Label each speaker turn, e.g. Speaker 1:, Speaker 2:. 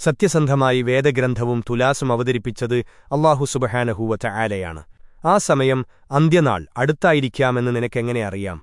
Speaker 1: സത്യസന്ധമായി വേദഗ്രന്ഥവും തുലാസും അവതരിപ്പിച്ചത് അള്ളാഹു സുബഹാനഹൂവറ്റ ആലയാണ് ആ സമയം അന്ത്യനാൾ അടുത്തായിരിക്കാമെന്ന് നിനക്കെങ്ങനെ അറിയാം?